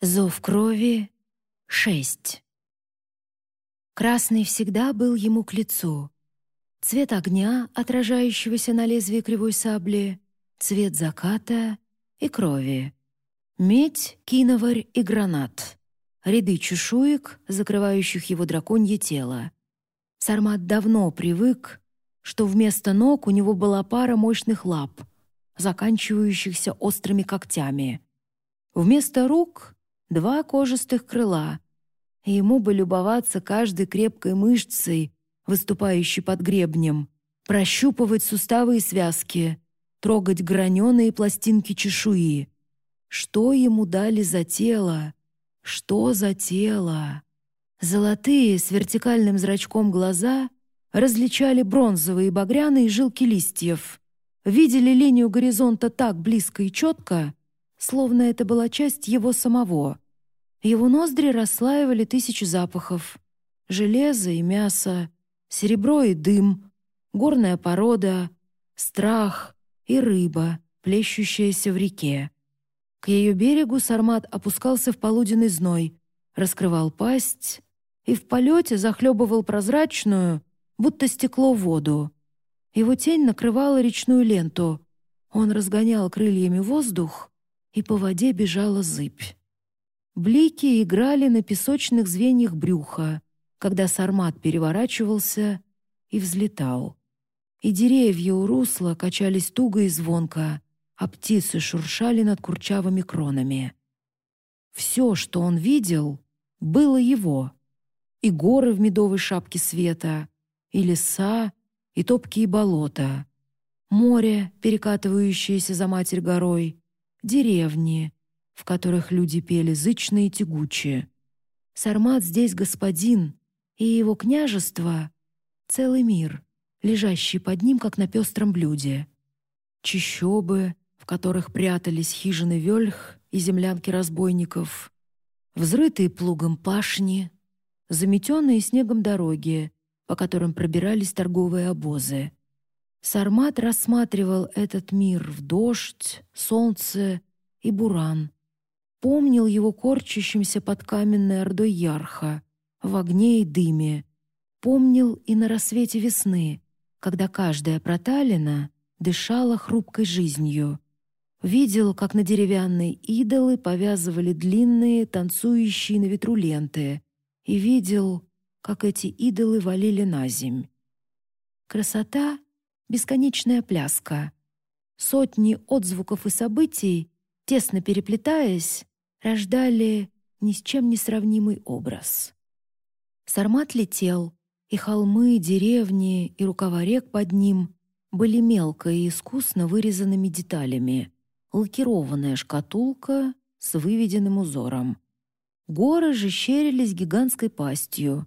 Зов крови — шесть. Красный всегда был ему к лицу. Цвет огня, отражающегося на лезвии кривой сабли, цвет заката и крови. Медь, киноварь и гранат. Ряды чешуек, закрывающих его драконье тело. Сармат давно привык, что вместо ног у него была пара мощных лап, заканчивающихся острыми когтями. Вместо рук два кожистых крыла. Ему бы любоваться каждой крепкой мышцей, выступающей под гребнем, прощупывать суставы и связки, трогать граненые пластинки чешуи. Что ему дали за тело? Что за тело? Золотые с вертикальным зрачком глаза различали бронзовые багряные жилки листьев, видели линию горизонта так близко и четко, словно это была часть его самого. Его ноздри расслаивали тысячи запахов. Железо и мясо, серебро и дым, горная порода, страх и рыба, плещущаяся в реке. К ее берегу Сармат опускался в полуденный зной, раскрывал пасть и в полете захлебывал прозрачную, будто стекло воду. Его тень накрывала речную ленту. Он разгонял крыльями воздух, и по воде бежала зыбь. Блики играли на песочных звеньях брюха, когда сармат переворачивался и взлетал. И деревья у русла качались туго и звонко, а птицы шуршали над курчавыми кронами. Все, что он видел, было его. И горы в медовой шапке света, и леса, и топкие болота, море, перекатывающееся за Матерь горой, деревни, в которых люди пели зычно и тягуче. Сармат здесь господин, и его княжество — целый мир, лежащий под ним, как на пестром блюде. Чищобы, в которых прятались хижины вельх и землянки разбойников, взрытые плугом пашни, заметенные снегом дороги, по которым пробирались торговые обозы — Сармат рассматривал этот мир в дождь, солнце и буран. Помнил его корчащимся под каменной ордой ярха, в огне и дыме. Помнил и на рассвете весны, когда каждая проталина дышала хрупкой жизнью. Видел, как на деревянные идолы повязывали длинные, танцующие на ветру ленты, и видел, как эти идолы валили на земь. Красота бесконечная пляска. Сотни отзвуков и событий, тесно переплетаясь, рождали ни с чем не сравнимый образ. Сармат летел, и холмы, деревни и рукава рек под ним были мелко и искусно вырезанными деталями, лакированная шкатулка с выведенным узором. Горы же щерились гигантской пастью.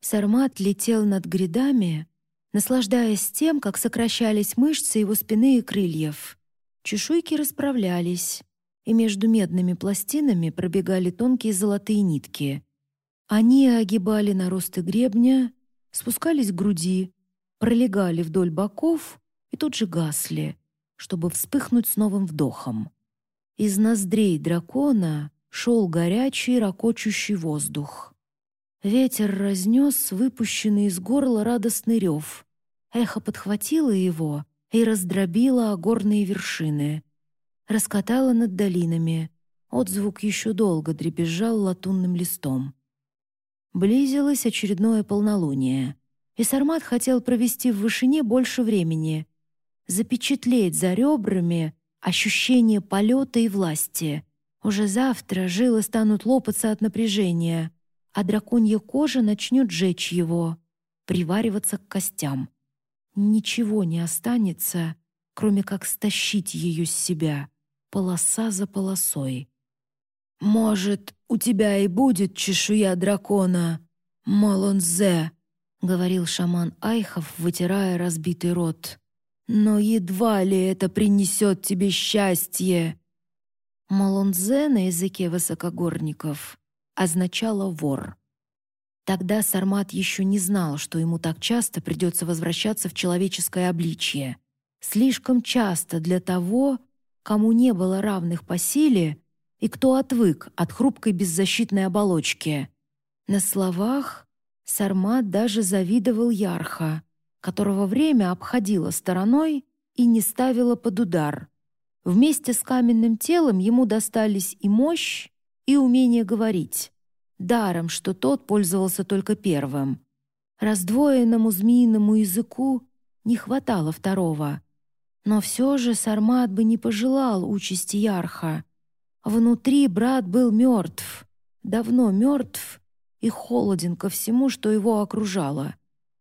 Сармат летел над грядами, наслаждаясь тем, как сокращались мышцы его спины и крыльев. Чешуйки расправлялись, и между медными пластинами пробегали тонкие золотые нитки. Они огибали наросты гребня, спускались к груди, пролегали вдоль боков и тут же гасли, чтобы вспыхнуть с новым вдохом. Из ноздрей дракона шел горячий, ракочущий воздух. Ветер разнес выпущенный из горла радостный рев. Эхо подхватило его и раздробило о горные вершины. Раскатало над долинами. Отзвук еще долго дребезжал латунным листом. Близилось очередное полнолуние, и Сармат хотел провести в вышине больше времени, запечатлеть за ребрами ощущение полета и власти. Уже завтра жилы станут лопаться от напряжения — а драконья кожа начнет жечь его, привариваться к костям. Ничего не останется, кроме как стащить ее с себя, полоса за полосой. «Может, у тебя и будет чешуя дракона, Молонзе», — говорил шаман Айхов, вытирая разбитый рот. «Но едва ли это принесет тебе счастье». Молонзе на языке высокогорников означало «вор». Тогда Сармат еще не знал, что ему так часто придется возвращаться в человеческое обличье. Слишком часто для того, кому не было равных по силе, и кто отвык от хрупкой беззащитной оболочки. На словах Сармат даже завидовал Ярха, которого время обходило стороной и не ставило под удар. Вместе с каменным телом ему достались и мощь, и умение говорить. Даром, что тот пользовался только первым. Раздвоенному змеиному языку не хватало второго. Но все же Сармат бы не пожелал участи Ярха. Внутри брат был мертв, давно мертв и холоден ко всему, что его окружало.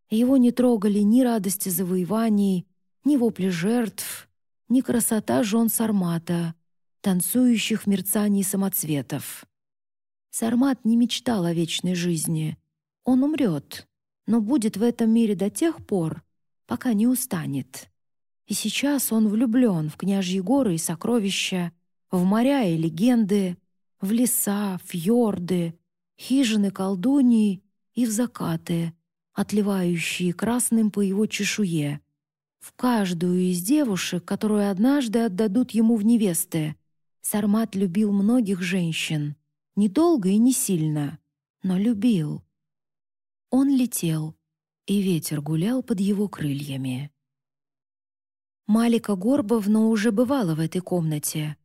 Его не трогали ни радости завоеваний, ни вопли жертв, ни красота жен Сармата, танцующих в мерцании самоцветов. Сармат не мечтал о вечной жизни. Он умрет, но будет в этом мире до тех пор, пока не устанет. И сейчас он влюблен в княжьи горы и сокровища, в моря и легенды, в леса, фьорды, хижины колдуньи и в закаты, отливающие красным по его чешуе, в каждую из девушек, которую однажды отдадут ему в невесты. Сармат любил многих женщин, недолго и не сильно, но любил. Он летел, и ветер гулял под его крыльями. Малика Горбовна уже бывала в этой комнате.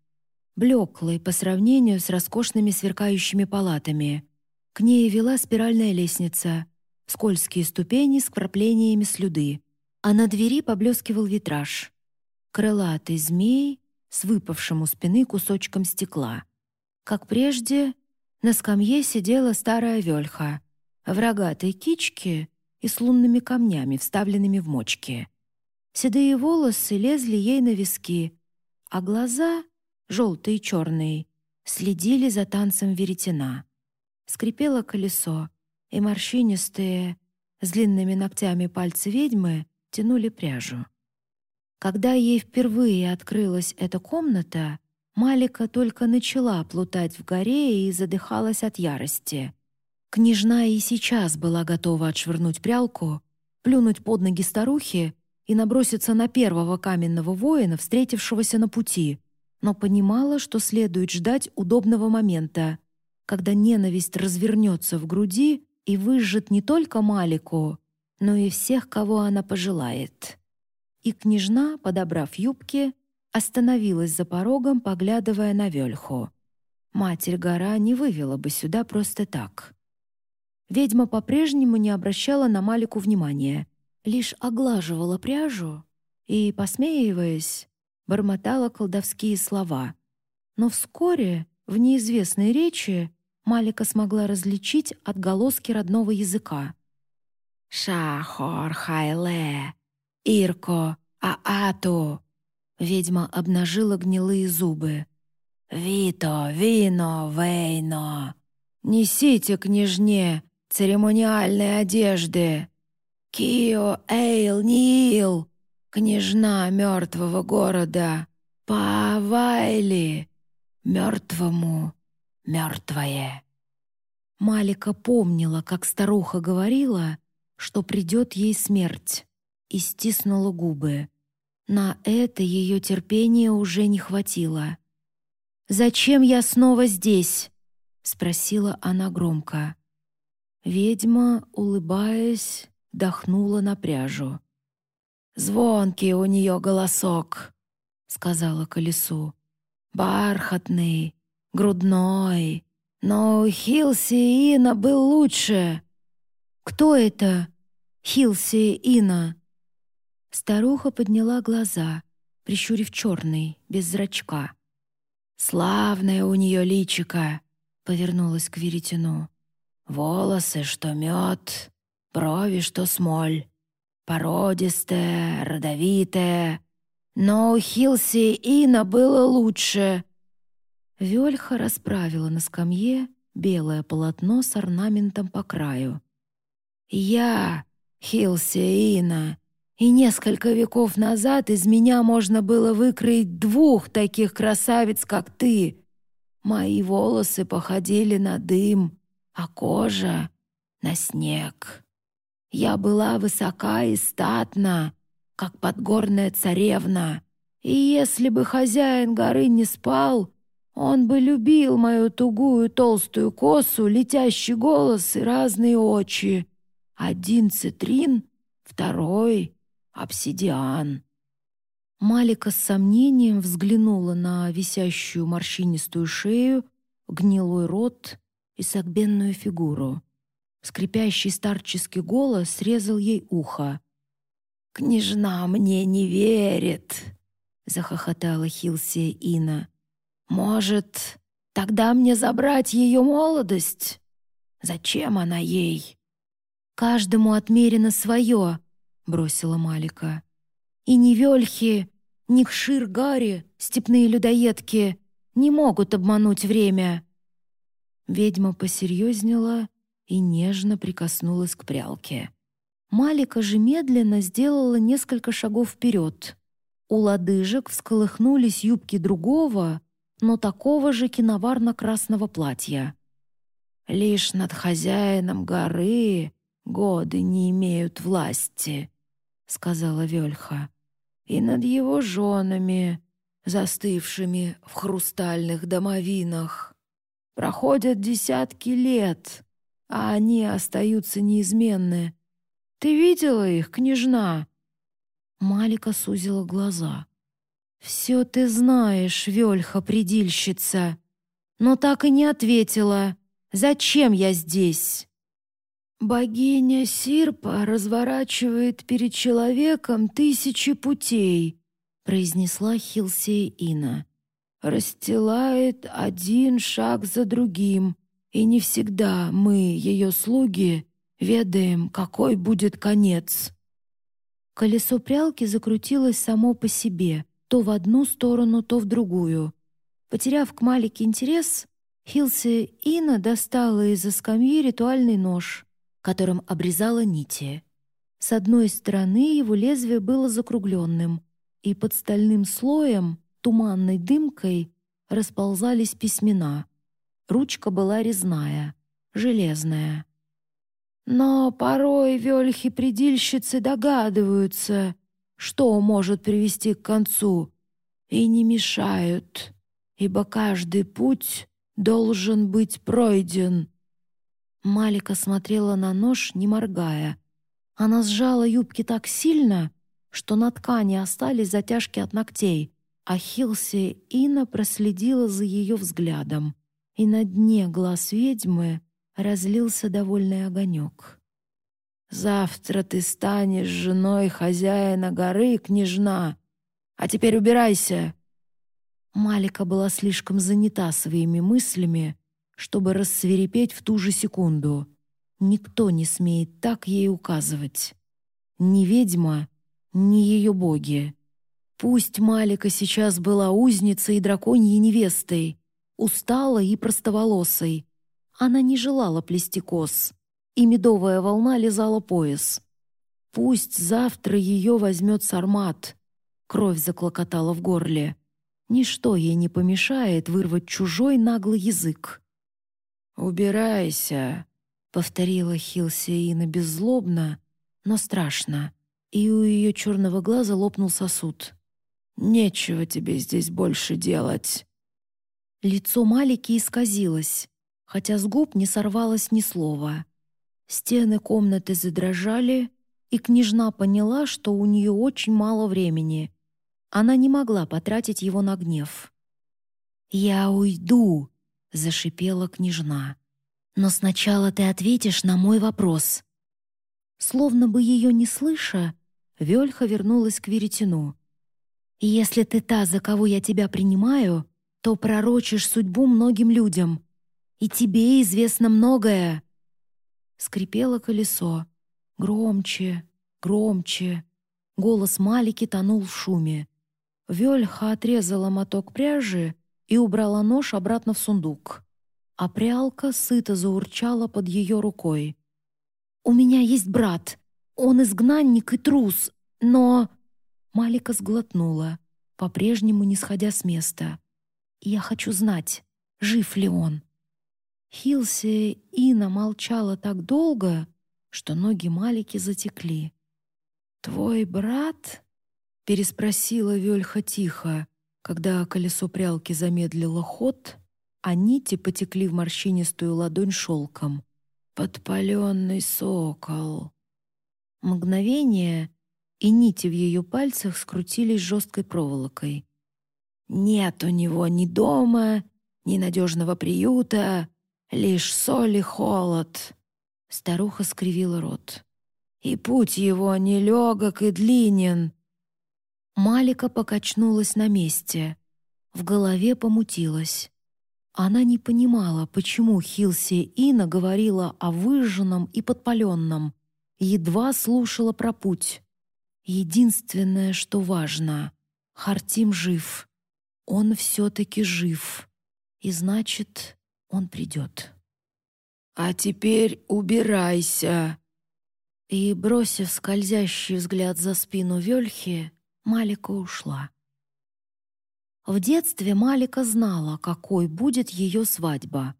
Блеклой по сравнению с роскошными сверкающими палатами. К ней вела спиральная лестница, скользкие ступени с краплениями слюды, а на двери поблескивал витраж. Крылатый змей с выпавшим у спины кусочком стекла. Как прежде, на скамье сидела старая вельха в рогатой кичке и с лунными камнями, вставленными в мочки. Седые волосы лезли ей на виски, а глаза, желтые и черные, следили за танцем веретена. Скрипело колесо, и морщинистые, с длинными ногтями пальцы ведьмы тянули пряжу. Когда ей впервые открылась эта комната, Малика только начала плутать в горе и задыхалась от ярости. Княжна и сейчас была готова отшвырнуть прялку, плюнуть под ноги старухи и наброситься на первого каменного воина, встретившегося на пути, но понимала, что следует ждать удобного момента, когда ненависть развернется в груди и выжжет не только Малику, но и всех, кого она пожелает. И княжна, подобрав юбки, остановилась за порогом, поглядывая на Вельху. Матерь-гора не вывела бы сюда просто так. Ведьма по-прежнему не обращала на Малику внимания — лишь оглаживала пряжу и, посмеиваясь, бормотала колдовские слова. Но вскоре в неизвестной речи Малика смогла различить отголоски родного языка. «Шахор хайле, ирко аату!» Ведьма обнажила гнилые зубы. «Вито, вино, вейно! Несите княжне церемониальной одежды!» Кио Эйл Нил, княжна мертвого города, Павайли, мертвому мертвое. Малика помнила, как старуха говорила, что придет ей смерть, и стиснула губы. На это ее терпения уже не хватило. «Зачем я снова здесь?» — спросила она громко. Ведьма, улыбаясь, дохнула на пряжу. «Звонкий у нее голосок», — сказала колесу. «Бархатный, грудной, но у Хилси Ина был лучше». «Кто это? Хилси Ина?» Старуха подняла глаза, прищурив черный, без зрачка. «Славное у нее личико», — повернулась к веретену. «Волосы, что мед, брови, что смоль. Породистая, родовитая. Но у Хилси Ина было лучше. Вельха расправила на скамье белое полотно с орнаментом по краю. «Я, Хилси Ина, и несколько веков назад из меня можно было выкроить двух таких красавиц, как ты. Мои волосы походили на дым, а кожа — на снег». Я была высока и статна, как подгорная царевна, и если бы хозяин горы не спал, Он бы любил мою тугую толстую косу, летящий голос и разные очи. Один цитрин, второй — обсидиан». Малика с сомнением взглянула на висящую морщинистую шею, гнилой рот и согбенную фигуру. Скрипящий старческий голос срезал ей ухо. «Княжна мне не верит!» — захохотала Хилсия Ина. «Может, тогда мне забрать ее молодость? Зачем она ей?» «Каждому отмерено свое», — бросила Малика. «И ни Вельхи, ни Кшир-Гарри, степные людоедки, не могут обмануть время». Ведьма посерьезнела и нежно прикоснулась к прялке. Малика же медленно сделала несколько шагов вперед. У лодыжек всколыхнулись юбки другого, но такого же киноварно-красного платья. «Лишь над хозяином горы годы не имеют власти», — сказала Вельха, «и над его женами, застывшими в хрустальных домовинах. Проходят десятки лет, а они остаются неизменны, ты видела их, княжна?» Малика сузила глаза. «Все ты знаешь, Вельха-предильщица, но так и не ответила, зачем я здесь?» «Богиня Сирпа разворачивает перед человеком тысячи путей», произнесла Хилсея Ина. «Расстилает один шаг за другим, и не всегда мы, ее слуги, ведаем, какой будет конец». Колесо прялки закрутилось само по себе, то в одну сторону, то в другую. Потеряв к Малике интерес, Хилси Ина достала из-за скамьи ритуальный нож, которым обрезала нити. С одной стороны его лезвие было закругленным, и под стальным слоем, туманной дымкой, расползались письмена. Ручка была резная, железная. Но порой вельхи-предильщицы догадываются, что может привести к концу, и не мешают, ибо каждый путь должен быть пройден. Малика смотрела на нож, не моргая. Она сжала юбки так сильно, что на ткани остались затяжки от ногтей, а Хилси Ина проследила за ее взглядом, и на дне глаз ведьмы разлился довольный огонек. «Завтра ты станешь женой хозяина горы, княжна, а теперь убирайся!» Малика была слишком занята своими мыслями, чтобы рассверепеть в ту же секунду. Никто не смеет так ей указывать. Ни ведьма, ни ее боги. Пусть Малика сейчас была узницей и драконьей невестой, усталой и простоволосой, она не желала плести кос, и медовая волна лизала пояс. «Пусть завтра ее возьмет сармат», — кровь заклокотала в горле. Ничто ей не помешает вырвать чужой наглый язык. «Убирайся», — повторила Хилсиина беззлобно, но страшно, и у ее черного глаза лопнул сосуд. «Нечего тебе здесь больше делать». Лицо Малики исказилось хотя с губ не сорвалось ни слова. Стены комнаты задрожали, и княжна поняла, что у нее очень мало времени. Она не могла потратить его на гнев. «Я уйду», — зашипела княжна. «Но сначала ты ответишь на мой вопрос». Словно бы ее не слыша, Вельха вернулась к веретену. «Если ты та, за кого я тебя принимаю, то пророчишь судьбу многим людям, и тебе известно многое». Скрипело колесо. Громче, громче. Голос Малики тонул в шуме. Вельха отрезала моток пряжи и убрала нож обратно в сундук. А прялка сыто заурчала под ее рукой. «У меня есть брат. Он изгнанник и трус, но...» Малика сглотнула, по-прежнему не сходя с места. «Я хочу знать, жив ли он». Хилси Ина молчала так долго, что ноги Малики затекли. «Твой брат?» — переспросила Вельха тихо, Когда колесо прялки замедлило ход, а нити потекли в морщинистую ладонь шелком. «Подпаленный сокол!» Мгновение, и нити в ее пальцах скрутились жесткой проволокой. «Нет у него ни дома, ни надежного приюта, лишь соль и холод!» Старуха скривила рот. «И путь его нелегок и длинен, Малика покачнулась на месте. В голове помутилась. Она не понимала, почему Хилси Ина говорила о выжженном и подпаленном, едва слушала про путь. Единственное, что важно — Хартим жив. Он все-таки жив. И значит, он придет. «А теперь убирайся!» И, бросив скользящий взгляд за спину Вельхи, Малика ушла. В детстве Малика знала, какой будет ее свадьба.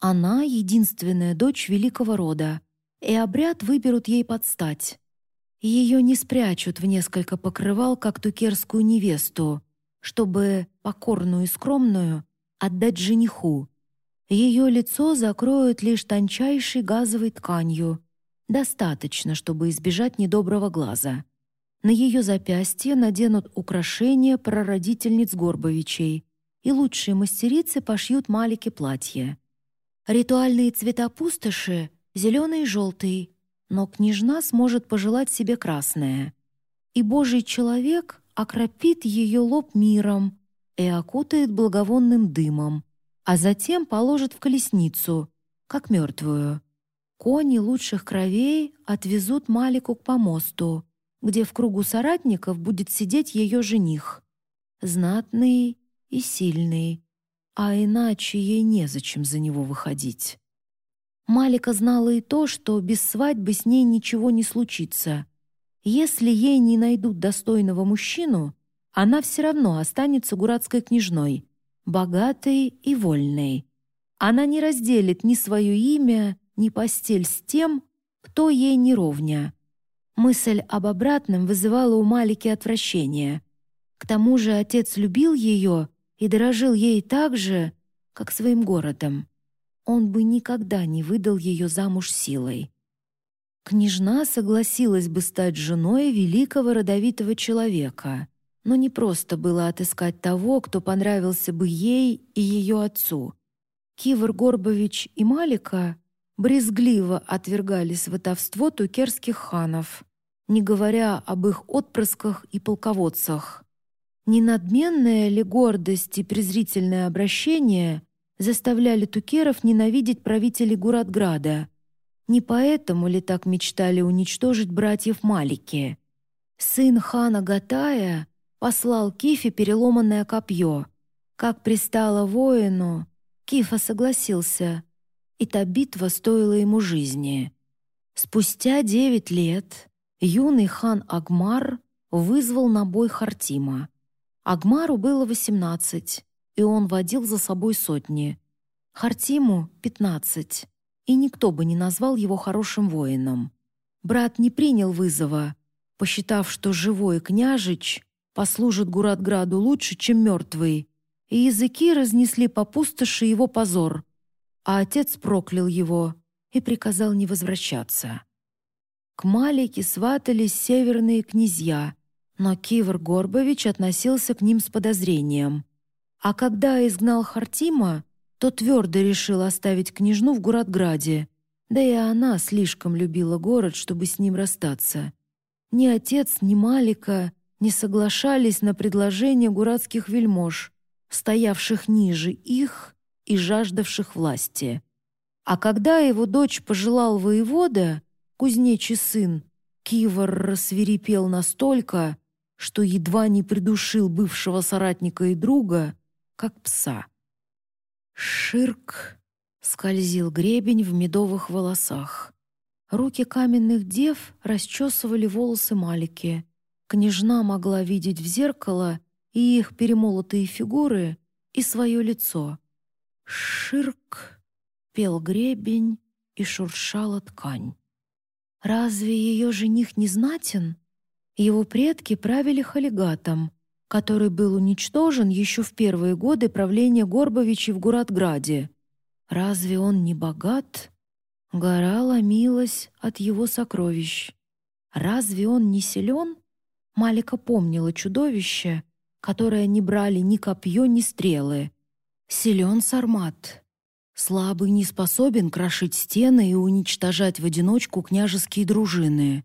Она — единственная дочь великого рода, и обряд выберут ей под стать. Ее не спрячут в несколько покрывал, как тукерскую невесту, чтобы, покорную и скромную, отдать жениху. Ее лицо закроют лишь тончайшей газовой тканью. Достаточно, чтобы избежать недоброго глаза. На ее запястье наденут украшения прародительниц Горбовичей, и лучшие мастерицы пошьют малики платья. Ритуальные цвета пустоши — зеленый и желтый, но княжна сможет пожелать себе красное. И Божий человек окропит ее лоб миром и окутает благовонным дымом, а затем положит в колесницу, как мертвую. Кони лучших кровей отвезут Малику к помосту, где в кругу соратников будет сидеть ее жених. Знатный и сильный, а иначе ей незачем за него выходить. Малика знала и то, что без свадьбы с ней ничего не случится. Если ей не найдут достойного мужчину, она все равно останется гуратской княжной, богатой и вольной. Она не разделит ни свое имя, ни постель с тем, кто ей не ровня. Мысль об обратном вызывала у Малики отвращение. К тому же отец любил ее и дорожил ей так же, как своим городом. Он бы никогда не выдал ее замуж силой. Княжна согласилась бы стать женой великого родовитого человека, но не просто было отыскать того, кто понравился бы ей и ее отцу. Кивр Горбович и Малика брезгливо отвергали сватовство тукерских ханов, не говоря об их отпрысках и полководцах. Ненадменная ли гордость и презрительное обращение заставляли тукеров ненавидеть правителей Гуратграда? Не поэтому ли так мечтали уничтожить братьев Малики? Сын хана Гатая послал Кифе переломанное копье. Как пристало воину, Кифа согласился — и та битва стоила ему жизни. Спустя девять лет юный хан Агмар вызвал на бой Хартима. Агмару было восемнадцать, и он водил за собой сотни. Хартиму — пятнадцать, и никто бы не назвал его хорошим воином. Брат не принял вызова, посчитав, что живой княжич послужит Гуратграду лучше, чем мертвый, и языки разнесли по пустоши его позор — а отец проклял его и приказал не возвращаться. К Малике сватались северные князья, но Кивр Горбович относился к ним с подозрением. А когда изгнал Хартима, то твердо решил оставить княжну в Гуратграде, да и она слишком любила город, чтобы с ним расстаться. Ни отец, ни Малика не соглашались на предложение гуратских вельмож, стоявших ниже их и жаждавших власти. А когда его дочь пожелал воевода, кузнечий сын, Кивор рассверепел настолько, что едва не придушил бывшего соратника и друга, как пса. Ширк скользил гребень в медовых волосах. Руки каменных дев расчесывали волосы Малики. Княжна могла видеть в зеркало и их перемолотые фигуры, и свое лицо. Ширк пел гребень и шуршала ткань. Разве ее жених не знатен? Его предки правили халигатом, который был уничтожен еще в первые годы правления Горбовичей в Гуратграде. Разве он не богат? Гора ломилась от его сокровищ. Разве он не силен? Малика помнила чудовище, которое не брали ни копье, ни стрелы. Силен Сармат. Слабый не способен крошить стены и уничтожать в одиночку княжеские дружины.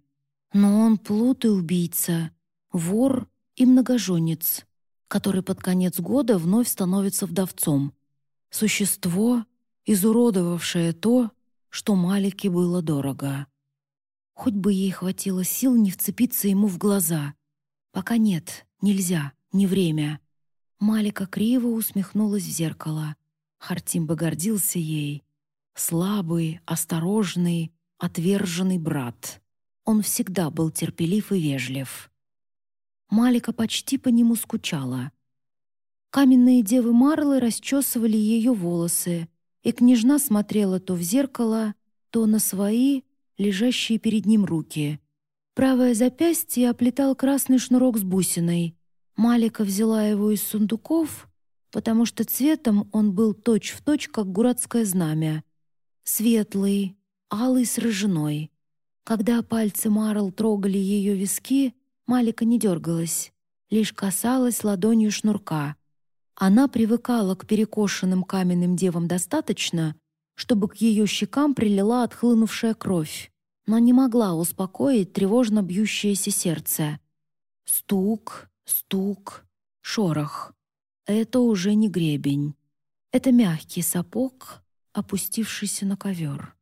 Но он плут и убийца, вор и многоженец, который под конец года вновь становится вдовцом. Существо, изуродовавшее то, что Малике было дорого. Хоть бы ей хватило сил не вцепиться ему в глаза. Пока нет, нельзя, не время. Малика криво усмехнулась в зеркало. Хартим бы гордился ей. Слабый, осторожный, отверженный брат. Он всегда был терпелив и вежлив. Малика почти по нему скучала. Каменные девы Марлы расчесывали ее волосы, и княжна смотрела то в зеркало, то на свои, лежащие перед ним руки. Правое запястье оплетал красный шнурок с бусиной. Малика взяла его из сундуков, потому что цветом он был точь-в-точь, точь, как гуратское знамя. Светлый, алый с рыжиной. Когда пальцы Марл трогали ее виски, Малика не дергалась, лишь касалась ладонью шнурка. Она привыкала к перекошенным каменным девам достаточно, чтобы к ее щекам прилила отхлынувшая кровь, но не могла успокоить тревожно бьющееся сердце. Стук, стук, шорох. Это уже не гребень. Это мягкий сапог, опустившийся на ковер.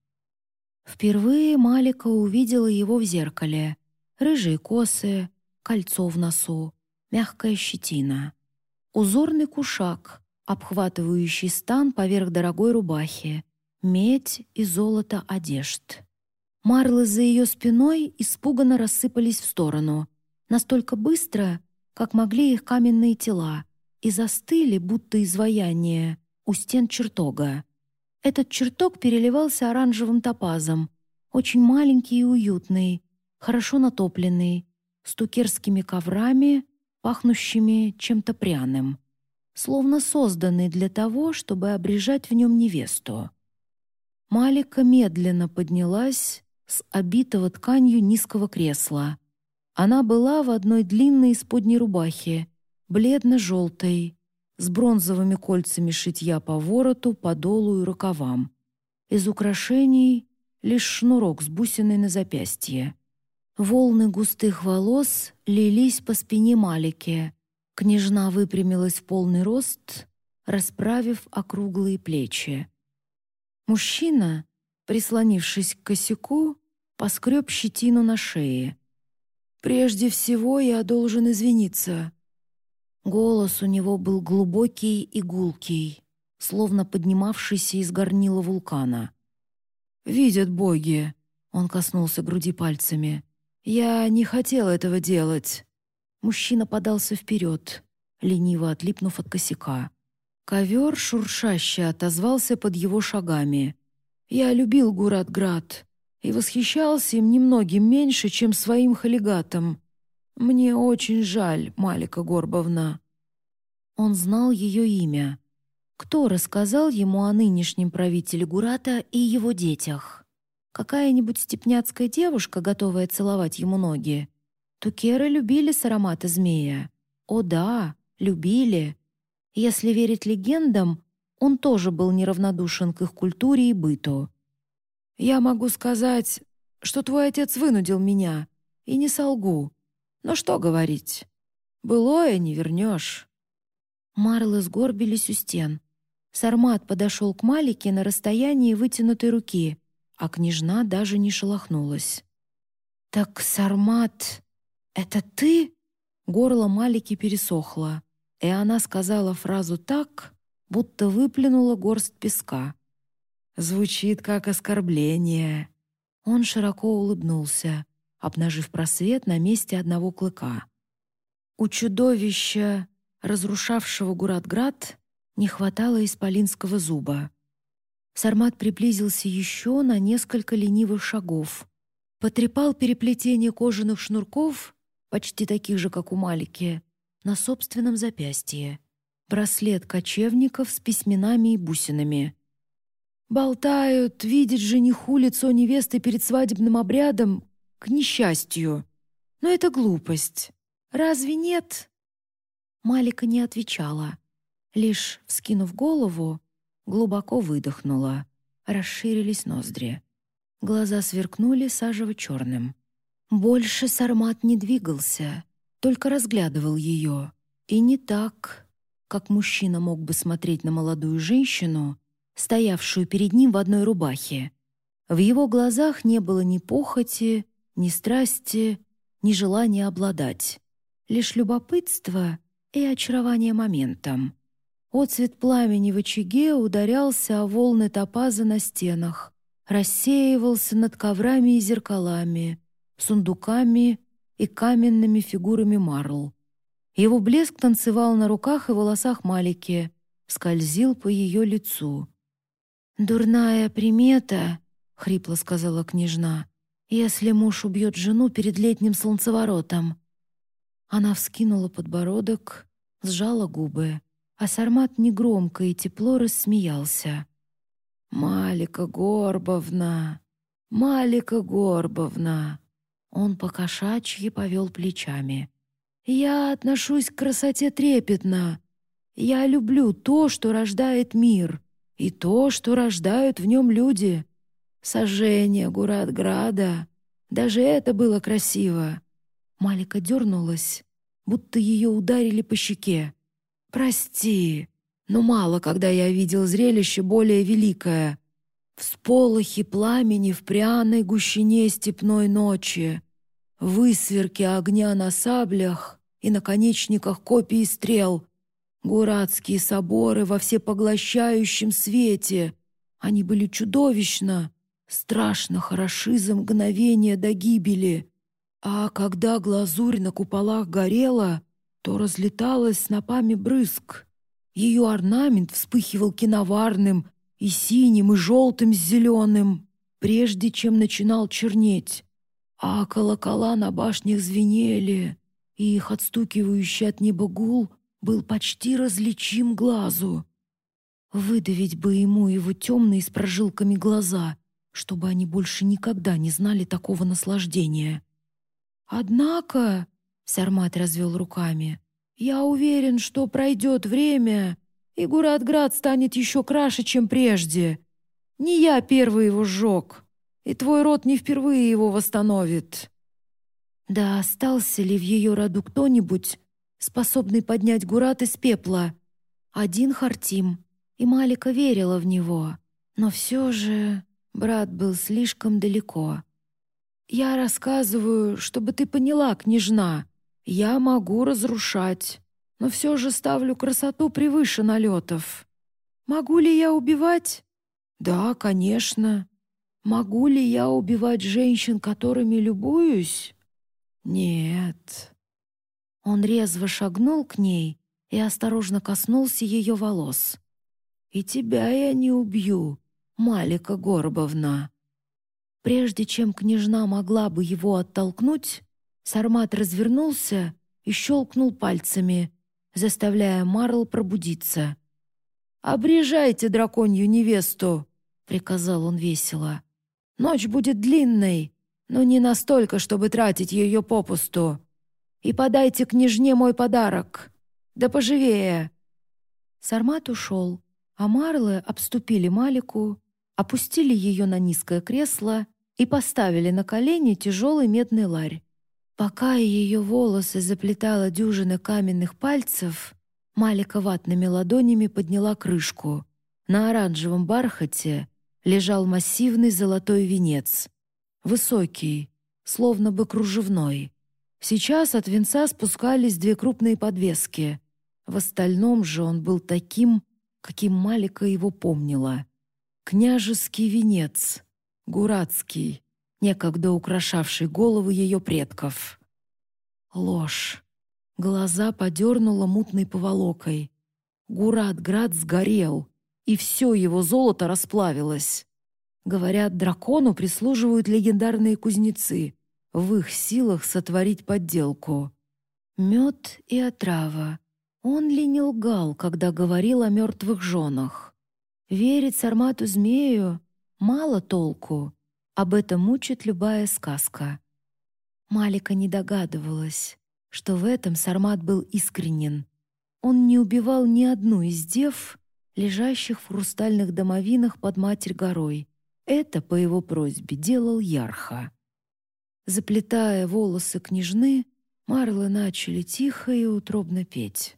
Впервые Малика увидела его в зеркале. Рыжие косы, кольцо в носу, мягкая щетина. Узорный кушак, обхватывающий стан поверх дорогой рубахи, медь и золото одежд. Марлы за ее спиной испуганно рассыпались в сторону, настолько быстро, как могли их каменные тела, и застыли, будто изваяние, у стен чертога. Этот чертог переливался оранжевым топазом, очень маленький и уютный, хорошо натопленный, с тукерскими коврами, пахнущими чем-то пряным, словно созданный для того, чтобы обрежать в нем невесту. Малика медленно поднялась с обитого тканью низкого кресла. Она была в одной длинной исподней рубахе, бледно-желтой, с бронзовыми кольцами шитья по вороту, подолу и рукавам. Из украшений лишь шнурок с бусиной на запястье. Волны густых волос лились по спине Малики. Княжна выпрямилась в полный рост, расправив округлые плечи. Мужчина, прислонившись к косяку, поскреб щетину на шее. «Прежде всего я должен извиниться». Голос у него был глубокий и гулкий, словно поднимавшийся из горнила вулкана. «Видят боги!» — он коснулся груди пальцами. «Я не хотел этого делать». Мужчина подался вперед, лениво отлипнув от косяка. Ковер шуршаще отозвался под его шагами. Я любил Гуратград и восхищался им немногим меньше, чем своим халигатом. Мне очень жаль, Малика Горбовна. Он знал ее имя. Кто рассказал ему о нынешнем правителе Гурата и его детях? Какая-нибудь степняцкая девушка, готовая целовать ему ноги? Тукеры любили с аромата змея. О да, любили. Если верить легендам, он тоже был неравнодушен к их культуре и быту. «Я могу сказать, что твой отец вынудил меня, и не солгу. Но что говорить? Былое не вернешь». Марлы сгорбились у стен. Сармат подошел к Малике на расстоянии вытянутой руки, а княжна даже не шелохнулась. «Так, Сармат, это ты?» Горло Малики пересохло и она сказала фразу так, будто выплюнула горсть песка. «Звучит как оскорбление». Он широко улыбнулся, обнажив просвет на месте одного клыка. У чудовища, разрушавшего Гуратград, не хватало исполинского зуба. Сармат приблизился еще на несколько ленивых шагов, потрепал переплетение кожаных шнурков, почти таких же, как у Малики, на собственном запястье. Браслет кочевников с письменами и бусинами. Болтают, видит жениху лицо невесты перед свадебным обрядом к несчастью. Но это глупость. Разве нет? Малика не отвечала. Лишь, вскинув голову, глубоко выдохнула. Расширились ноздри. Глаза сверкнули сажево-черным. Больше Сармат не двигался, только разглядывал ее. И не так, как мужчина мог бы смотреть на молодую женщину, стоявшую перед ним в одной рубахе. В его глазах не было ни похоти, ни страсти, ни желания обладать. Лишь любопытство и очарование моментом. Отцвет пламени в очаге ударялся о волны топаза на стенах, рассеивался над коврами и зеркалами, сундуками и каменными фигурами марл. Его блеск танцевал на руках и волосах Малики, скользил по ее лицу. «Дурная примета», — хрипло сказала княжна, «если муж убьет жену перед летним солнцеворотом». Она вскинула подбородок, сжала губы, а Сармат негромко и тепло рассмеялся. «Малика Горбовна! Малика Горбовна!» Он покошачьи повел плечами. «Я отношусь к красоте трепетно. Я люблю то, что рождает мир» и то, что рождают в нем люди. Сожжение Гурадграда. Даже это было красиво. Малика дернулась, будто ее ударили по щеке. «Прости, но мало, когда я видел зрелище более великое. Всполохи пламени в пряной гущине степной ночи, высверки огня на саблях и наконечниках копий стрел, Гуратские соборы во всепоглощающем свете. Они были чудовищно, страшно хороши за мгновение до гибели. А когда глазурь на куполах горела, то разлеталась снопами брызг. Ее орнамент вспыхивал киноварным и синим, и желтым с зеленым, прежде чем начинал чернеть. А колокола на башнях звенели, и их отстукивающий от неба гул был почти различим глазу. Выдавить бы ему его темные с прожилками глаза, чтобы они больше никогда не знали такого наслаждения. «Однако», — Сармат развел руками, — «я уверен, что пройдет время, и Гурадград станет еще краше, чем прежде. Не я первый его сжег, и твой род не впервые его восстановит». Да остался ли в ее роду кто-нибудь, способный поднять Гурат из пепла. Один Хартим, и Малика верила в него. Но все же брат был слишком далеко. «Я рассказываю, чтобы ты поняла, княжна. Я могу разрушать, но все же ставлю красоту превыше налетов. Могу ли я убивать? Да, конечно. Могу ли я убивать женщин, которыми любуюсь? Нет. Он резво шагнул к ней и осторожно коснулся ее волос. «И тебя я не убью, Малика Горбовна». Прежде чем княжна могла бы его оттолкнуть, Сармат развернулся и щелкнул пальцами, заставляя Марл пробудиться. «Обрежайте драконью невесту!» — приказал он весело. «Ночь будет длинной, но не настолько, чтобы тратить ее попусту и подайте княжне мой подарок. Да поживее!» Сармат ушел, а Марлы обступили Малику, опустили ее на низкое кресло и поставили на колени тяжелый медный ларь. Пока ее волосы заплетала дюжина каменных пальцев, Малика ватными ладонями подняла крышку. На оранжевом бархате лежал массивный золотой венец. Высокий, словно бы кружевной. Сейчас от венца спускались две крупные подвески. В остальном же он был таким, каким Малика его помнила. Княжеский венец, гуратский, некогда украшавший головы ее предков. Ложь. Глаза подернула мутной поволокой. Гурат-град сгорел, и все его золото расплавилось. Говорят, дракону прислуживают легендарные кузнецы — в их силах сотворить подделку. Мед и отрава. Он ли не лгал, когда говорил о мертвых женах? Верить Сармату змею мало толку. Об этом мучит любая сказка. Малика не догадывалась, что в этом Сармат был искренен. Он не убивал ни одну из дев, лежащих в хрустальных домовинах под Матерь горой. Это, по его просьбе, делал Ярха. Заплетая волосы княжны, марлы начали тихо и утробно петь.